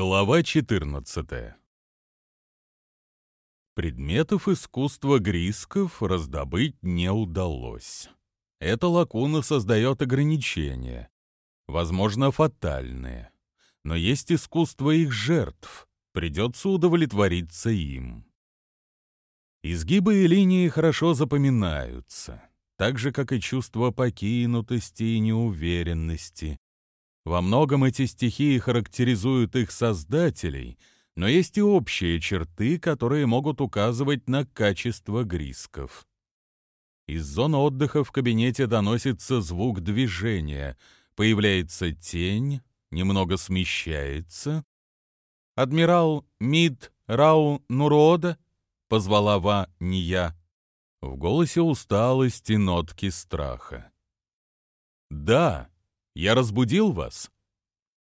Глава 14 Предметов искусства грисков раздобыть не удалось. Эта лакуна создает ограничения, возможно, фатальные. Но есть искусство их жертв, придется удовлетвориться им. Изгибы и линии хорошо запоминаются, так же, как и чувство покинутости и неуверенности, во многом эти стихии характеризуют их создателей, но есть и общие черты, которые могут указывать на качество грисков. Из зоны отдыха в кабинете доносится звук движения, появляется тень, немного смещается. «Адмирал Мид Рау Нурода?» — позвала Ва Ния. В голосе усталости нотки страха. «Да», я разбудил вас?»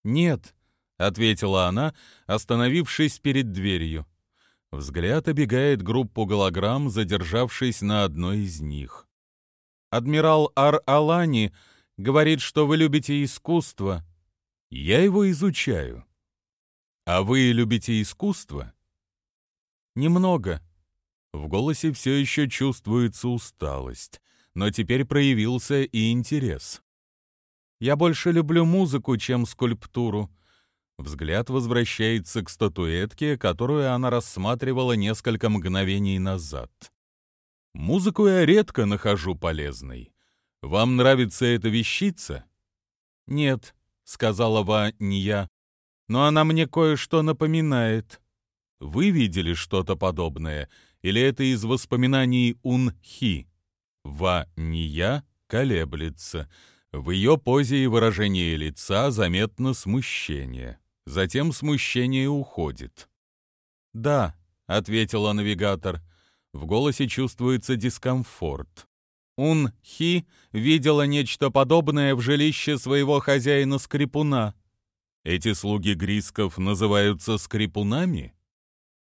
«Нет», — ответила она, остановившись перед дверью. Взгляд обегает группу голограмм, задержавшись на одной из них. «Адмирал Ар-Алани говорит, что вы любите искусство. Я его изучаю. А вы любите искусство?» «Немного». В голосе все еще чувствуется усталость, но теперь проявился и интерес. Я больше люблю музыку, чем скульптуру». Взгляд возвращается к статуэтке, которую она рассматривала несколько мгновений назад. «Музыку я редко нахожу полезной. Вам нравится эта вещица?» «Нет», — сказала Ва не я, — «но она мне кое-что напоминает». «Вы видели что-то подобное, или это из воспоминаний Ун-Хи?» Ва не я колеблется — в ее позе и выражении лица заметно смущение. Затем смущение уходит. «Да», — ответила навигатор. В голосе чувствуется дискомфорт. Ун-Хи видела нечто подобное в жилище своего хозяина-скрипуна. Эти слуги Грисков называются скрипунами?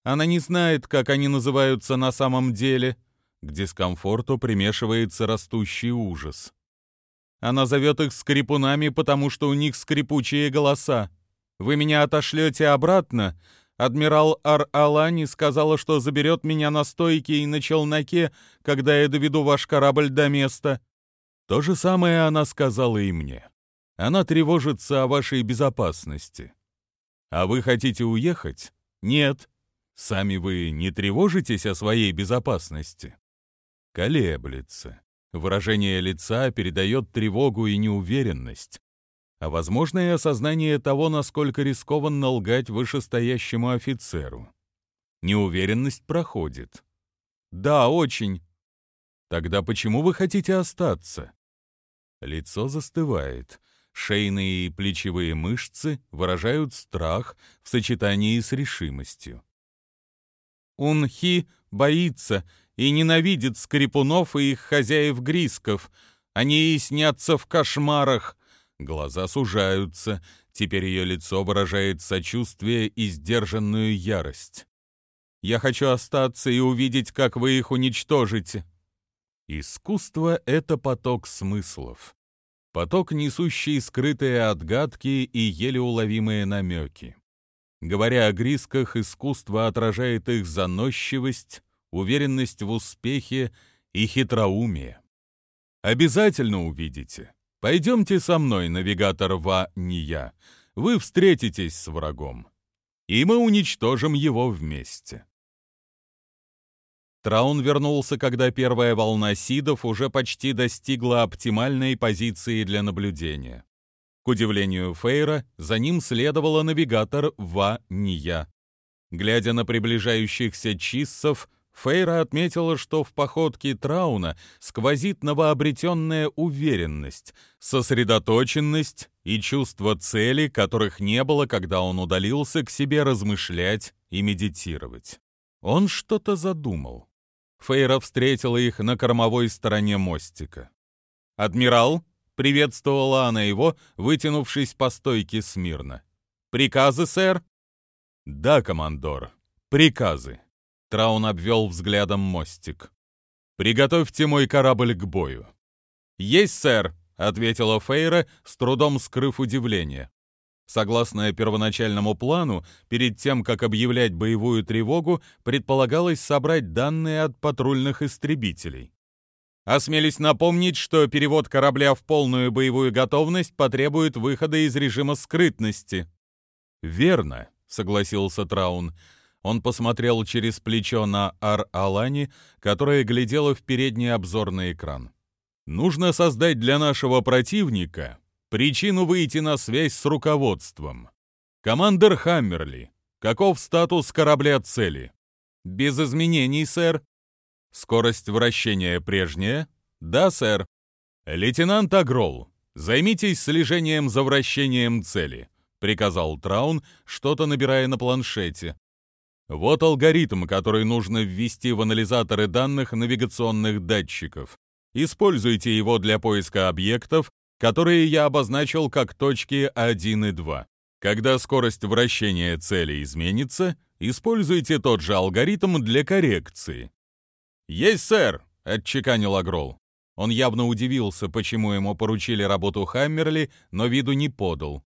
Она не знает, как они называются на самом деле. К дискомфорту примешивается растущий ужас. Она зовет их скрипунами, потому что у них скрипучие голоса. Вы меня отошлете обратно? Адмирал Ар-Алани сказала, что заберет меня на стойке и на челноке, когда я доведу ваш корабль до места. То же самое она сказала и мне. Она тревожится о вашей безопасности. А вы хотите уехать? Нет. Сами вы не тревожитесь о своей безопасности? Колеблется. Выражение лица передает тревогу и неуверенность, а, возможно, и осознание того, насколько рискованно лгать вышестоящему офицеру. Неуверенность проходит. «Да, очень». «Тогда почему вы хотите остаться?» Лицо застывает. Шейные и плечевые мышцы выражают страх в сочетании с решимостью. Унхи боится и ненавидит скрипунов и их хозяев-грисков. Они и снятся в кошмарах. Глаза сужаются. Теперь ее лицо выражает сочувствие и сдержанную ярость. «Я хочу остаться и увидеть, как вы их уничтожите». Искусство — это поток смыслов. Поток, несущий скрытые отгадки и еле уловимые намеки. Говоря о грисках, искусство отражает их заносчивость, уверенность в успехе и хитроумие. Обязательно увидите. Пойдемте со мной, навигатор Ва Ния. Вы встретитесь с врагом. И мы уничтожим его вместе. Траун вернулся, когда первая волна сидов уже почти достигла оптимальной позиции для наблюдения. К удивлению Фейра, за ним следовала навигатор Ва Ния. Глядя на приближающихся чиссов, Фейра отметила, что в походке Трауна сквозит новообретенная уверенность, сосредоточенность и чувство цели, которых не было, когда он удалился к себе размышлять и медитировать. Он что-то задумал. Фейра встретила их на кормовой стороне мостика. «Адмирал!» — приветствовала она его, вытянувшись по стойке смирно. «Приказы, сэр?» «Да, командор, приказы», Траун обвел взглядом мостик. «Приготовьте мой корабль к бою». «Есть, сэр», — ответила Фейра, с трудом скрыв удивление. Согласно первоначальному плану, перед тем, как объявлять боевую тревогу, предполагалось собрать данные от патрульных истребителей. Осмелюсь напомнить, что перевод корабля в полную боевую готовность потребует выхода из режима скрытности. «Верно», — согласился Траун. Он посмотрел через плечо на Ар-Алани, которая глядела в передний обзорный экран. «Нужно создать для нашего противника причину выйти на связь с руководством. Командер Хаммерли, каков статус корабля цели?» «Без изменений, сэр», Скорость вращения прежняя? Да, сэр. Лейтенант Агрол, займитесь слежением за вращением цели, приказал Траун, что-то набирая на планшете. Вот алгоритм, который нужно ввести в анализаторы данных навигационных датчиков. Используйте его для поиска объектов, которые я обозначил как точки 1 и 2. Когда скорость вращения цели изменится, используйте тот же алгоритм для коррекции. «Есть, сэр!» — отчеканил Агрол. Он явно удивился, почему ему поручили работу Хаммерли, но виду не подал.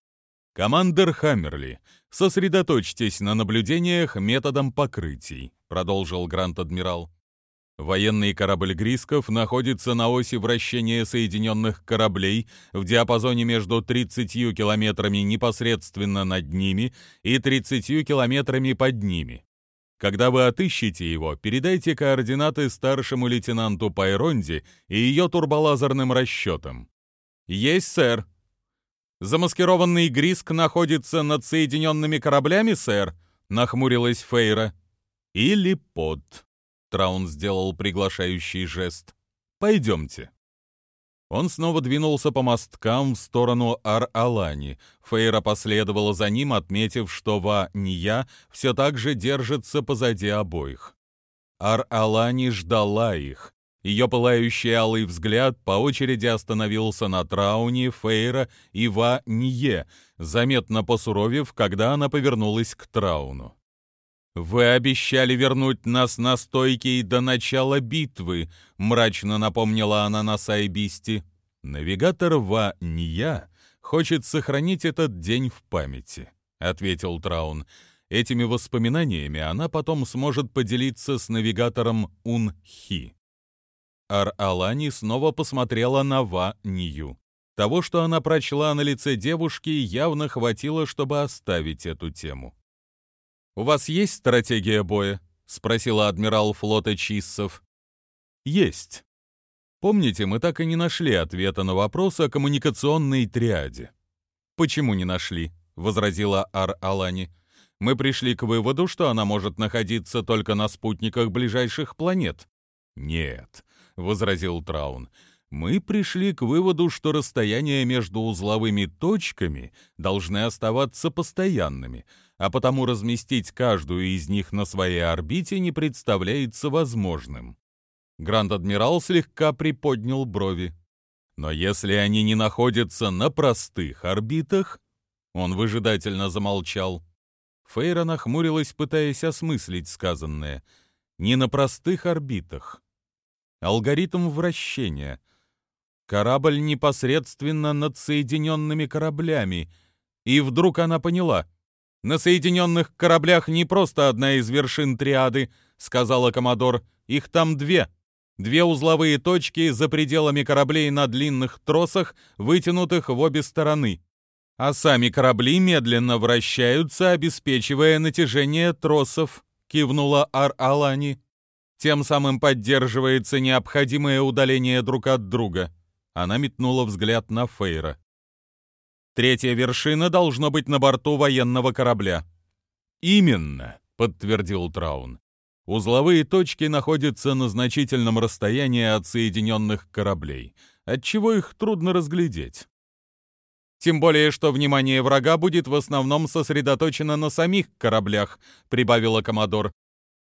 «Командер Хаммерли, сосредоточьтесь на наблюдениях методом покрытий», — продолжил Грант-адмирал. Военный корабль Грисков находится на оси вращения соединенных кораблей в диапазоне между 30 километрами непосредственно над ними и 30 километрами под ними. Когда вы отыщете его, передайте координаты старшему лейтенанту Пайронди и ее турболазерным расчетам. Есть, сэр. Замаскированный Гриск находится над соединенными кораблями, сэр, нахмурилась Фейра. Или под. Траун сделал приглашающий жест. Пойдемте. Он снова двинулся по мосткам в сторону Ар-Алани. Фейра последовала за ним, отметив, что Ва-Ния все так же держится позади обоих. Ар-Алани ждала их. Ее пылающий алый взгляд по очереди остановился на Трауне, Фейра и Ва-Ние, заметно посуровев, когда она повернулась к Трауну. «Вы обещали вернуть нас на стойки до начала битвы», — мрачно напомнила она на Сайбисти. «Навигатор Ва Ния хочет сохранить этот день в памяти», — ответил Траун. «Этими воспоминаниями она потом сможет поделиться с навигатором Ун Хи». Ар-Алани снова посмотрела на Ва Нию. Того, что она прочла на лице девушки, явно хватило, чтобы оставить эту тему. «У вас есть стратегия боя?» — спросила адмирал флота Чиссов. «Есть. Помните, мы так и не нашли ответа на вопрос о коммуникационной триаде». «Почему не нашли?» — возразила Ар-Алани. «Мы пришли к выводу, что она может находиться только на спутниках ближайших планет». «Нет», — возразил Траун, — «мы пришли к выводу, что расстояния между узловыми точками должны оставаться постоянными, а потому разместить каждую из них на своей орбите не представляется возможным. Гранд-адмирал слегка приподнял брови. Но если они не находятся на простых орбитах... Он выжидательно замолчал. Фейра нахмурилась, пытаясь осмыслить сказанное. Не на простых орбитах. Алгоритм вращения. Корабль непосредственно над соединенными кораблями. И вдруг она поняла — на соединенных кораблях не просто одна из вершин триады, сказала Комодор. Их там две. Две узловые точки за пределами кораблей на длинных тросах, вытянутых в обе стороны. А сами корабли медленно вращаются, обеспечивая натяжение тросов, кивнула Ар-Алани. Тем самым поддерживается необходимое удаление друг от друга. Она метнула взгляд на Фейра. Третья вершина должно быть на борту военного корабля. Именно, подтвердил Траун. Узловые точки находятся на значительном расстоянии от соединенных кораблей, отчего их трудно разглядеть. Тем более, что внимание врага будет в основном сосредоточено на самих кораблях, прибавила Комодор.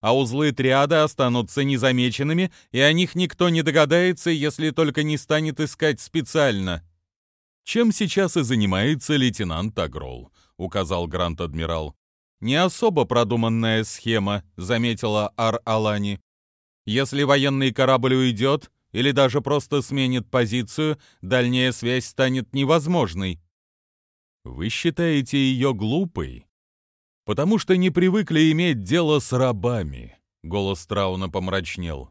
А узлы триады останутся незамеченными, и о них никто не догадается, если только не станет искать специально чем сейчас и занимается лейтенант Агрол», — указал Грант-адмирал. «Не особо продуманная схема», — заметила Ар-Алани. «Если военный корабль уйдет или даже просто сменит позицию, дальняя связь станет невозможной». Вы считаете ее глупой? Потому что не привыкли иметь дело с рабами. Голос Трауна помрачнел.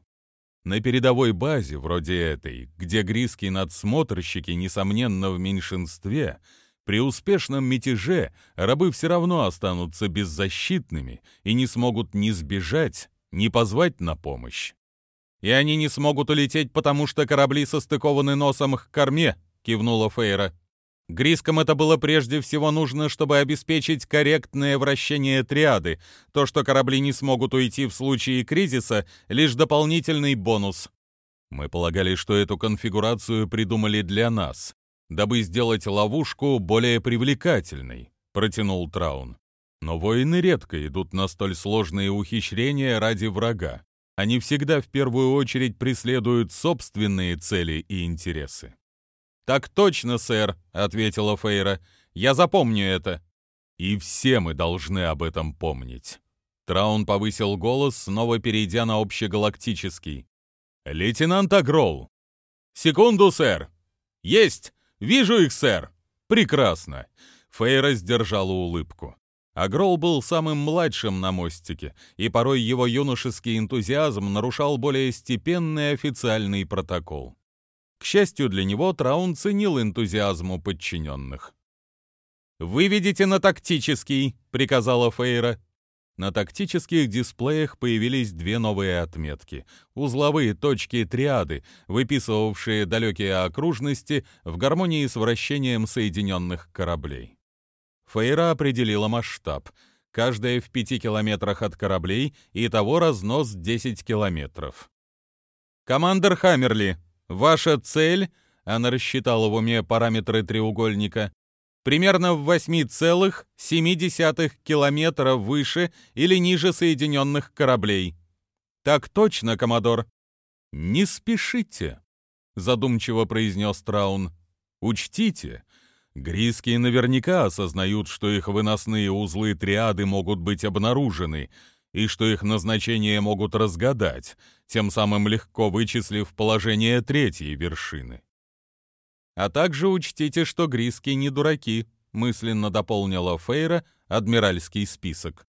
На передовой базе, вроде этой, где гризкие надсмотрщики, несомненно, в меньшинстве, при успешном мятеже рабы все равно останутся беззащитными и не смогут ни сбежать, ни позвать на помощь. «И они не смогут улететь, потому что корабли состыкованы носом к корме», — кивнула Фейра. Грискам это было прежде всего нужно, чтобы обеспечить корректное вращение триады. То, что корабли не смогут уйти в случае кризиса, лишь дополнительный бонус. Мы полагали, что эту конфигурацию придумали для нас, дабы сделать ловушку более привлекательной, протянул Траун. Но воины редко идут на столь сложные ухищрения ради врага. Они всегда в первую очередь преследуют собственные цели и интересы. «Так точно, сэр», — ответила Фейра. «Я запомню это». «И все мы должны об этом помнить». Траун повысил голос, снова перейдя на общегалактический. «Лейтенант Агрол!» «Секунду, сэр!» «Есть! Вижу их, сэр!» «Прекрасно!» Фейра сдержала улыбку. Агрол был самым младшим на мостике, и порой его юношеский энтузиазм нарушал более степенный официальный протокол. К счастью для него, Траун ценил энтузиазм у подчиненных. «Выведите на тактический», — приказала Фейра. На тактических дисплеях появились две новые отметки — узловые точки триады, выписывавшие далекие окружности в гармонии с вращением соединенных кораблей. Фейра определила масштаб. Каждая в пяти километрах от кораблей, и того разнос 10 километров. «Командер Хаммерли», Ваша цель, она рассчитала в уме параметры треугольника, примерно в 8,7 километра выше или ниже соединенных кораблей. Так точно, Комодор. Не спешите, задумчиво произнес Траун. Учтите, Гриские наверняка осознают, что их выносные узлы триады могут быть обнаружены, и что их назначение могут разгадать, тем самым легко вычислив положение третьей вершины. А также учтите, что гриски не дураки, мысленно дополнила Фейра адмиральский список.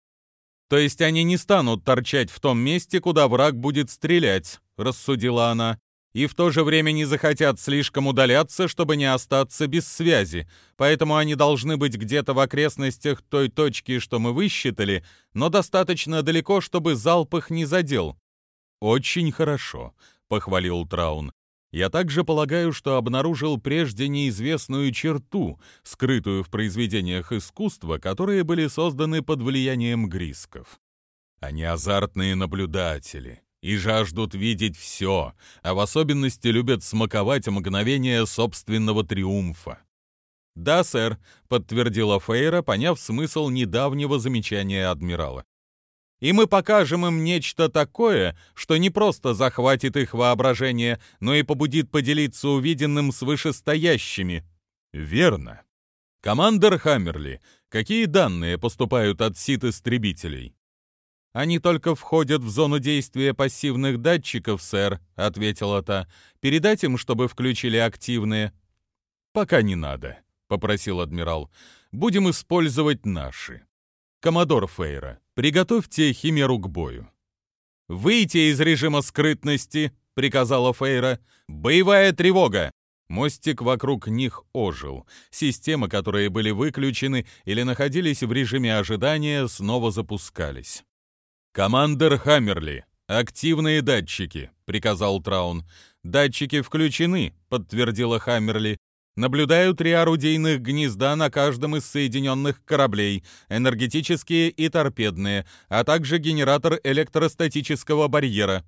То есть они не станут торчать в том месте, куда враг будет стрелять, рассудила она и в то же время не захотят слишком удаляться, чтобы не остаться без связи, поэтому они должны быть где-то в окрестностях той точки, что мы высчитали, но достаточно далеко, чтобы залп их не задел. «Очень хорошо», — похвалил Траун. «Я также полагаю, что обнаружил прежде неизвестную черту, скрытую в произведениях искусства, которые были созданы под влиянием грисков. Они азартные наблюдатели, и жаждут видеть все, а в особенности любят смаковать мгновение собственного триумфа. «Да, сэр», — подтвердила Фейра, поняв смысл недавнего замечания адмирала. «И мы покажем им нечто такое, что не просто захватит их воображение, но и побудит поделиться увиденным с вышестоящими». «Верно. Командер Хаммерли, какие данные поступают от сит-истребителей?» «Они только входят в зону действия пассивных датчиков, сэр», — ответила та. «Передать им, чтобы включили активные». «Пока не надо», — попросил адмирал. «Будем использовать наши. Коммодор Фейра, приготовьте химеру к бою». «Выйти из режима скрытности», — приказала Фейра. «Боевая тревога!» Мостик вокруг них ожил. Системы, которые были выключены или находились в режиме ожидания, снова запускались. «Командер Хаммерли, активные датчики», — приказал Траун. «Датчики включены», — подтвердила Хаммерли. «Наблюдаю три орудийных гнезда на каждом из соединенных кораблей, энергетические и торпедные, а также генератор электростатического барьера».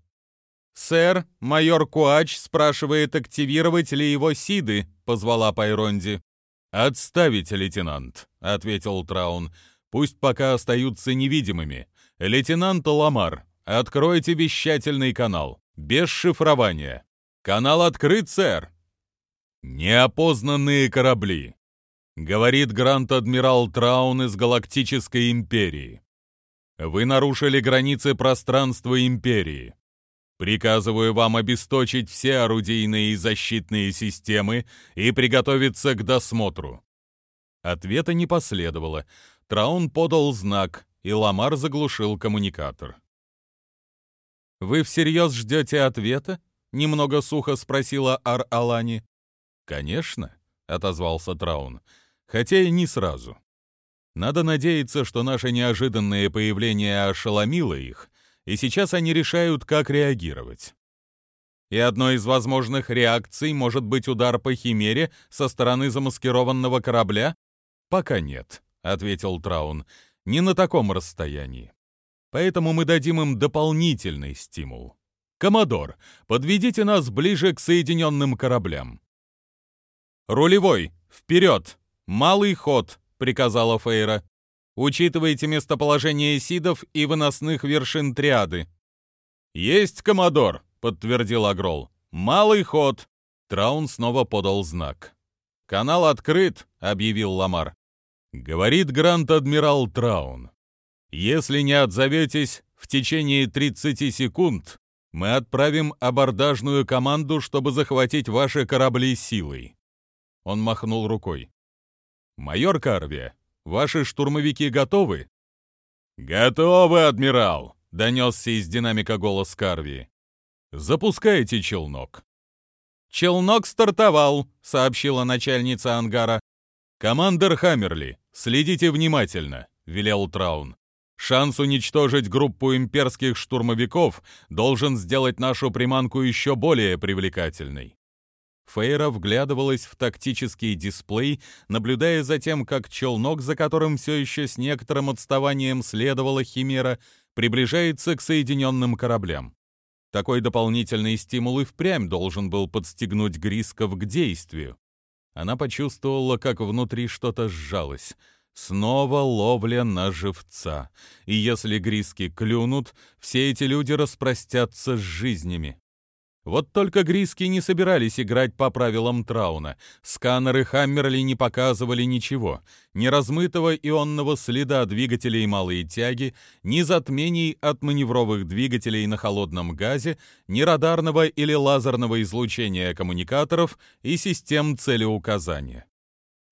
«Сэр, майор Куач спрашивает, активировать ли его СИДы», — позвала Пайронди. «Отставить, лейтенант», — ответил Траун. «Пусть пока остаются невидимыми. «Лейтенант Ламар, откройте вещательный канал. Без шифрования. Канал открыт, сэр!» «Неопознанные корабли», — говорит Грант-адмирал Траун из Галактической Империи. «Вы нарушили границы пространства Империи. Приказываю вам обесточить все орудийные и защитные системы и приготовиться к досмотру. Ответа не последовало. Траун подал знак, и Ламар заглушил коммуникатор. «Вы всерьез ждете ответа?» — немного сухо спросила Ар-Алани. «Конечно», — отозвался Траун, — «хотя и не сразу. Надо надеяться, что наше неожиданное появление ошеломило их, и сейчас они решают, как реагировать. И одной из возможных реакций может быть удар по Химере со стороны замаскированного корабля? Пока нет, ответил Траун. Не на таком расстоянии. Поэтому мы дадим им дополнительный стимул. Комодор, подведите нас ближе к соединенным кораблям. Рулевой, вперед! Малый ход, приказала Фейра. Учитывайте местоположение сидов и выносных вершин триады. Есть, комодор, подтвердил Агрол. Малый ход. Траун снова подал знак. Канал открыт, объявил Ламар. Говорит Гранд-адмирал Траун. Если не отзоветесь в течение 30 секунд, мы отправим абордажную команду, чтобы захватить ваши корабли силой. Он махнул рукой. «Майор Карви, ваши штурмовики готовы?» «Готовы, адмирал!» — донесся из динамика голос Карви. «Запускайте челнок». «Челнок стартовал», — сообщила начальница ангара. «Командер Хаммерли, следите внимательно», — велел Траун. «Шанс уничтожить группу имперских штурмовиков должен сделать нашу приманку еще более привлекательной». Фейра вглядывалась в тактический дисплей, наблюдая за тем, как челнок, за которым все еще с некоторым отставанием следовала Химера, приближается к соединенным кораблям. Такой дополнительный стимул и впрямь должен был подстегнуть Грисков к действию. Она почувствовала, как внутри что-то сжалось. Снова ловля на живца. И если Гриски клюнут, все эти люди распростятся с жизнями. Вот только Гриски не собирались играть по правилам Трауна. Сканеры Хаммерли не показывали ничего. Ни размытого ионного следа двигателей малой тяги, ни затмений от маневровых двигателей на холодном газе, ни радарного или лазерного излучения коммуникаторов и систем целеуказания.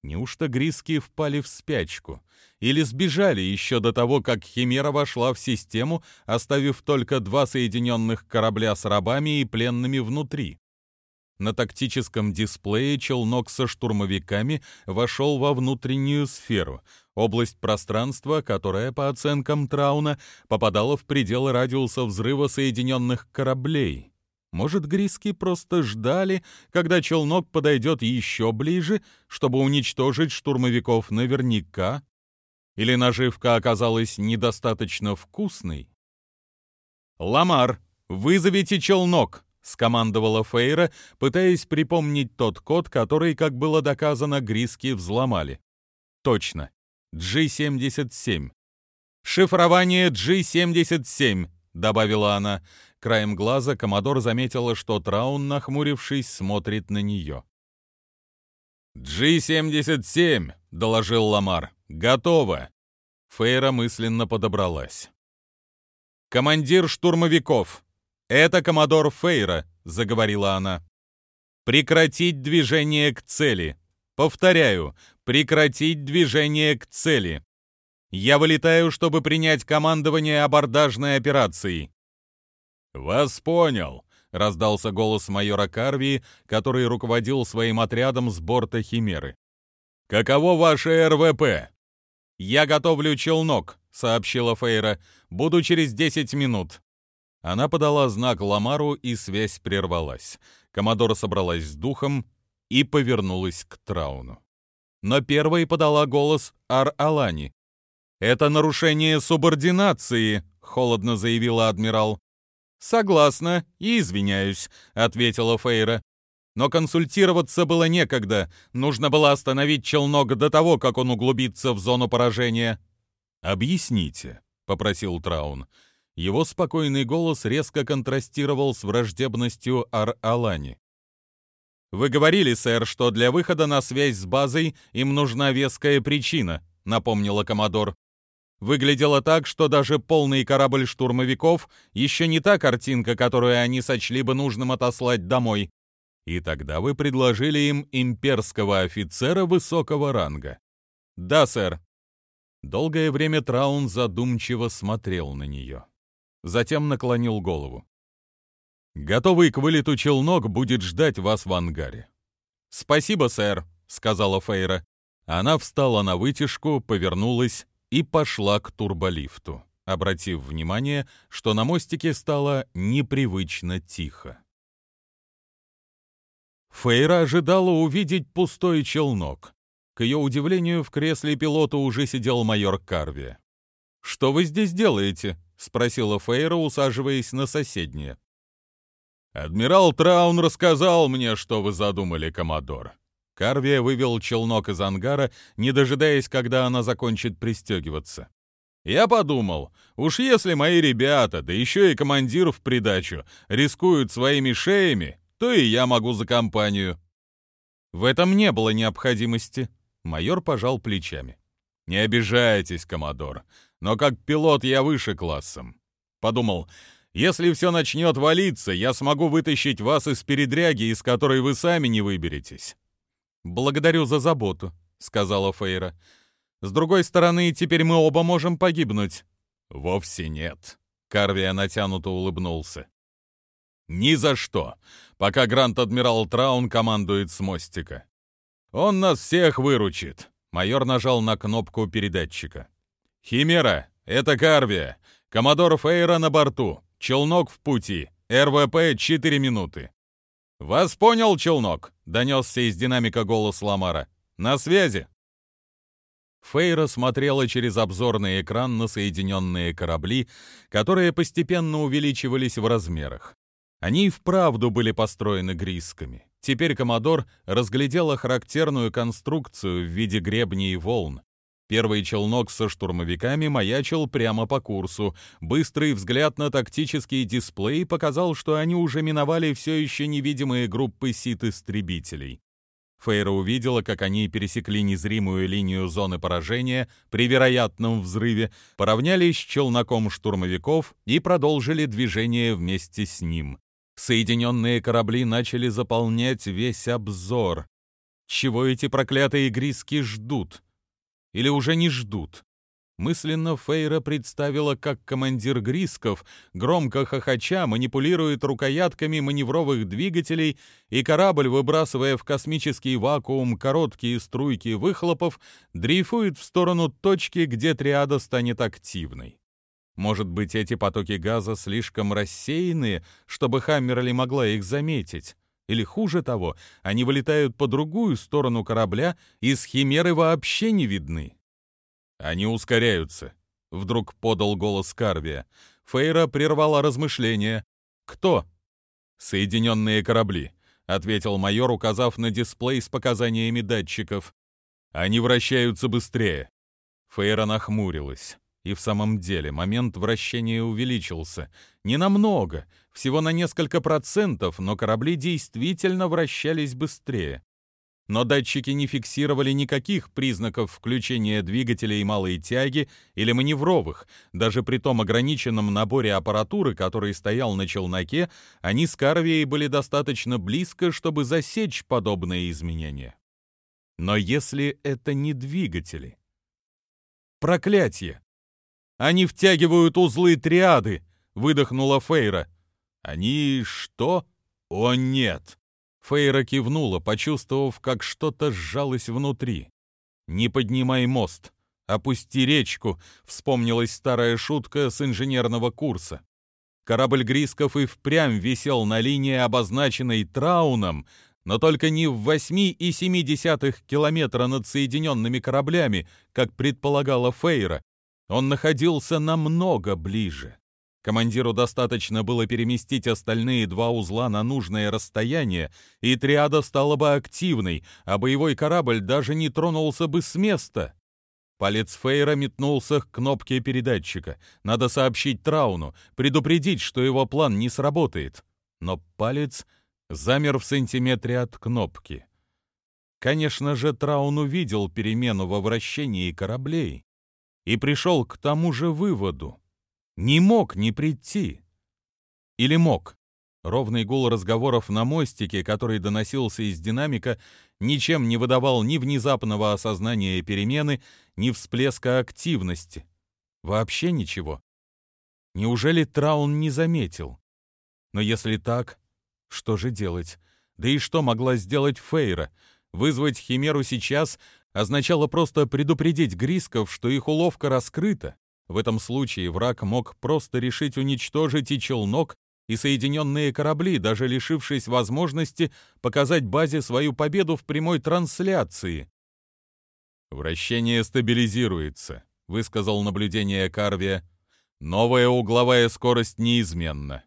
Неужто Гриски впали в спячку? Или сбежали еще до того, как Химера вошла в систему, оставив только два соединенных корабля с рабами и пленными внутри? На тактическом дисплее челнок со штурмовиками вошел во внутреннюю сферу, область пространства, которая, по оценкам Трауна, попадала в пределы радиуса взрыва соединенных кораблей. Может, Гриски просто ждали, когда челнок подойдет еще ближе, чтобы уничтожить штурмовиков наверняка? Или наживка оказалась недостаточно вкусной? «Ламар, вызовите челнок!» — скомандовала Фейра, пытаясь припомнить тот код, который, как было доказано, Гриски взломали. «Точно. G77. Шифрование G77», — добавила она. Краем глаза Комодор заметила, что Траун, нахмурившись, смотрит на нее. «G-77», — доложил Ламар. «Готово». Фейра мысленно подобралась. «Командир штурмовиков. Это коммодор Фейра», — заговорила она. «Прекратить движение к цели. Повторяю, прекратить движение к цели. Я вылетаю, чтобы принять командование абордажной операцией. «Вас понял», — раздался голос майора Карви, который руководил своим отрядом с борта Химеры. «Каково ваше РВП?» «Я готовлю челнок», — сообщила Фейра. «Буду через десять минут». Она подала знак Ламару, и связь прервалась. Комодора собралась с духом и повернулась к Трауну. Но первой подала голос Ар-Алани. «Это нарушение субординации», — холодно заявила адмирал. «Согласна и извиняюсь», — ответила Фейра. «Но консультироваться было некогда. Нужно было остановить челнок до того, как он углубится в зону поражения». «Объясните», — попросил Траун. Его спокойный голос резко контрастировал с враждебностью Ар-Алани. «Вы говорили, сэр, что для выхода на связь с базой им нужна веская причина», — напомнила Комодор. Выглядело так, что даже полный корабль штурмовиков еще не та картинка, которую они сочли бы нужным отослать домой. И тогда вы предложили им имперского офицера высокого ранга. «Да, сэр». Долгое время Траун задумчиво смотрел на нее. Затем наклонил голову. «Готовый к вылету челнок будет ждать вас в ангаре». «Спасибо, сэр», — сказала Фейра. Она встала на вытяжку, повернулась и пошла к турболифту, обратив внимание, что на мостике стало непривычно тихо. Фейра ожидала увидеть пустой челнок. К ее удивлению, в кресле пилота уже сидел майор Карви. «Что вы здесь делаете?» — спросила Фейра, усаживаясь на соседнее. «Адмирал Траун рассказал мне, что вы задумали, Коммодор». Карвия вывел челнок из ангара, не дожидаясь, когда она закончит пристегиваться. «Я подумал, уж если мои ребята, да еще и командир в придачу, рискуют своими шеями, то и я могу за компанию». В этом не было необходимости. Майор пожал плечами. «Не обижайтесь, Коммодор, но как пилот я выше классом». Подумал, если все начнет валиться, я смогу вытащить вас из передряги, из которой вы сами не выберетесь». «Благодарю за заботу», — сказала Фейра. «С другой стороны, теперь мы оба можем погибнуть». «Вовсе нет», — Карвия натянуто улыбнулся. «Ни за что, пока Грант-адмирал Траун командует с мостика. Он нас всех выручит», — майор нажал на кнопку передатчика. «Химера, это Карвия. Коммодор Фейра на борту. Челнок в пути. РВП 4 минуты. «Вас понял, челнок?» — донесся из динамика голос Ламара. «На связи!» Фейра смотрела через обзорный экран на соединенные корабли, которые постепенно увеличивались в размерах. Они и вправду были построены грисками. Теперь Комодор разглядела характерную конструкцию в виде гребней волн. Первый челнок со штурмовиками маячил прямо по курсу. Быстрый взгляд на тактический дисплей показал, что они уже миновали все еще невидимые группы сит-истребителей. Фейра увидела, как они пересекли незримую линию зоны поражения при вероятном взрыве, поравнялись с челноком штурмовиков и продолжили движение вместе с ним. Соединенные корабли начали заполнять весь обзор. Чего эти проклятые гриски ждут? Или уже не ждут? Мысленно Фейра представила, как командир Грисков, громко хохоча, манипулирует рукоятками маневровых двигателей, и корабль, выбрасывая в космический вакуум короткие струйки выхлопов, дрейфует в сторону точки, где триада станет активной. Может быть, эти потоки газа слишком рассеянные, чтобы Хаммерли могла их заметить? Или хуже того, они вылетают по другую сторону корабля, и с химеры вообще не видны. Они ускоряются. Вдруг подал голос Карвия. Фейра прервала размышления. «Кто?» «Соединенные корабли», — ответил майор, указав на дисплей с показаниями датчиков. «Они вращаются быстрее». Фейра нахмурилась. И в самом деле момент вращения увеличился. Не намного, всего на несколько процентов, но корабли действительно вращались быстрее. Но датчики не фиксировали никаких признаков включения двигателей малой тяги или маневровых. Даже при том ограниченном наборе аппаратуры, который стоял на челноке, они с Карвией были достаточно близко, чтобы засечь подобные изменения. Но если это не двигатели? Проклятие! Они втягивают узлы триады!» — выдохнула Фейра. «Они что? О, нет!» Фейра кивнула, почувствовав, как что-то сжалось внутри. «Не поднимай мост, опусти речку», — вспомнилась старая шутка с инженерного курса. Корабль Грисков и впрямь висел на линии, обозначенной Трауном, но только не в 8,7 километра над соединенными кораблями, как предполагала Фейра, он находился намного ближе. Командиру достаточно было переместить остальные два узла на нужное расстояние, и триада стала бы активной, а боевой корабль даже не тронулся бы с места. Палец Фейра метнулся к кнопке передатчика. Надо сообщить Трауну, предупредить, что его план не сработает. Но палец замер в сантиметре от кнопки. Конечно же, Траун увидел перемену во вращении кораблей и пришел к тому же выводу. Не мог не прийти. Или мог? Ровный гул разговоров на мостике, который доносился из динамика, ничем не выдавал ни внезапного осознания перемены, ни всплеска активности. Вообще ничего. Неужели Траун не заметил? Но если так, что же делать? Да и что могла сделать Фейра? Вызвать Химеру сейчас означало просто предупредить Грисков, что их уловка раскрыта. В этом случае враг мог просто решить уничтожить и челнок, и соединенные корабли, даже лишившись возможности показать базе свою победу в прямой трансляции. «Вращение стабилизируется», — высказал наблюдение Карвия. «Новая угловая скорость неизменна».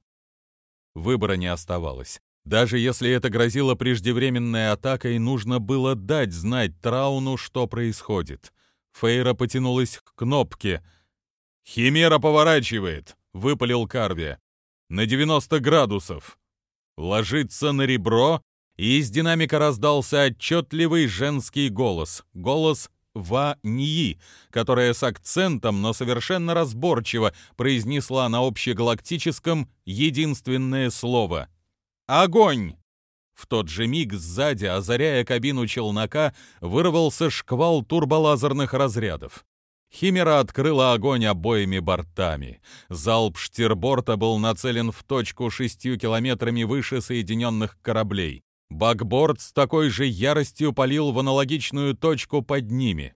Выбора не оставалось. Даже если это грозило преждевременной атакой, нужно было дать знать Трауну, что происходит. Фейра потянулась к кнопке. «Химера поворачивает!» — выпалил Карви на 90 градусов. Ложится на ребро, и из динамика раздался отчетливый женский голос. Голос Ва Ньи, которая с акцентом, но совершенно разборчиво произнесла на общегалактическом единственное слово «Огонь!». В тот же миг сзади, озаряя кабину челнока, вырвался шквал турболазерных разрядов. Химера открыла огонь обоими бортами. Залп штирборта был нацелен в точку шестью километрами выше соединенных кораблей. Бакборд с такой же яростью полил в аналогичную точку под ними.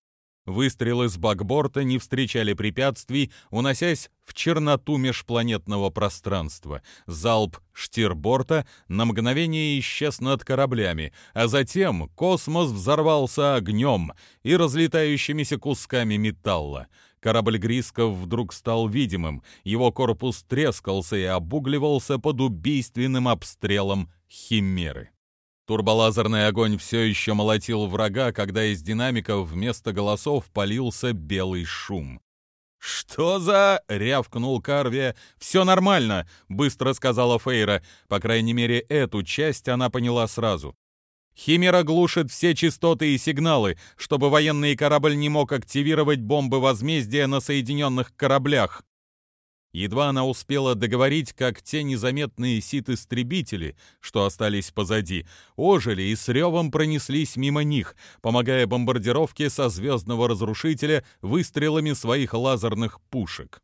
Выстрелы с бакборта не встречали препятствий, уносясь в черноту межпланетного пространства. Залп штирборта на мгновение исчез над кораблями, а затем космос взорвался огнем и разлетающимися кусками металла. Корабль Грисков вдруг стал видимым, его корпус трескался и обугливался под убийственным обстрелом Химеры. Турболазерный огонь все еще молотил врага, когда из динамиков вместо голосов полился белый шум. «Что за...» — рявкнул Карвия. «Все нормально», — быстро сказала Фейра. По крайней мере, эту часть она поняла сразу. Химера глушит все частоты и сигналы, чтобы военный корабль не мог активировать бомбы возмездия на соединенных кораблях. Едва она успела договорить, как те незаметные сит-истребители, что остались позади, ожили и с ревом пронеслись мимо них, помогая бомбардировке со звездного разрушителя выстрелами своих лазерных пушек.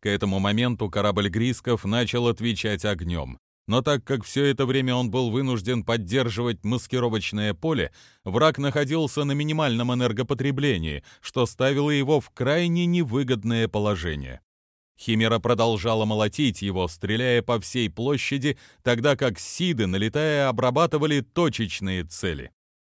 К этому моменту корабль Грисков начал отвечать огнем. Но так как все это время он был вынужден поддерживать маскировочное поле, враг находился на минимальном энергопотреблении, что ставило его в крайне невыгодное положение. Химера продолжала молотить его, стреляя по всей площади, тогда как Сиды, налетая, обрабатывали точечные цели.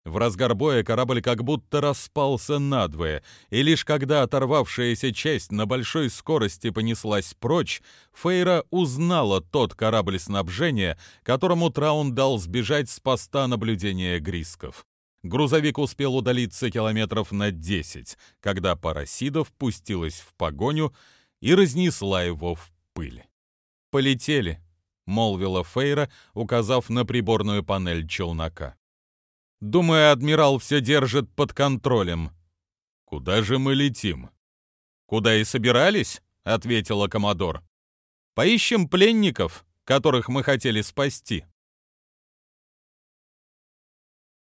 В разгар боя корабль как будто распался надвое, и лишь когда оторвавшаяся часть на большой скорости понеслась прочь, Фейра узнала тот корабль снабжения, которому Траун дал сбежать с поста наблюдения Грисков. Грузовик успел удалиться километров на 10, когда пара Сидов пустилась в погоню, и разнесла его в пыль. «Полетели», — молвила Фейра, указав на приборную панель челнока. «Думаю, адмирал все держит под контролем». «Куда же мы летим?» «Куда и собирались?» — ответила Комодор. «Поищем пленников, которых мы хотели спасти».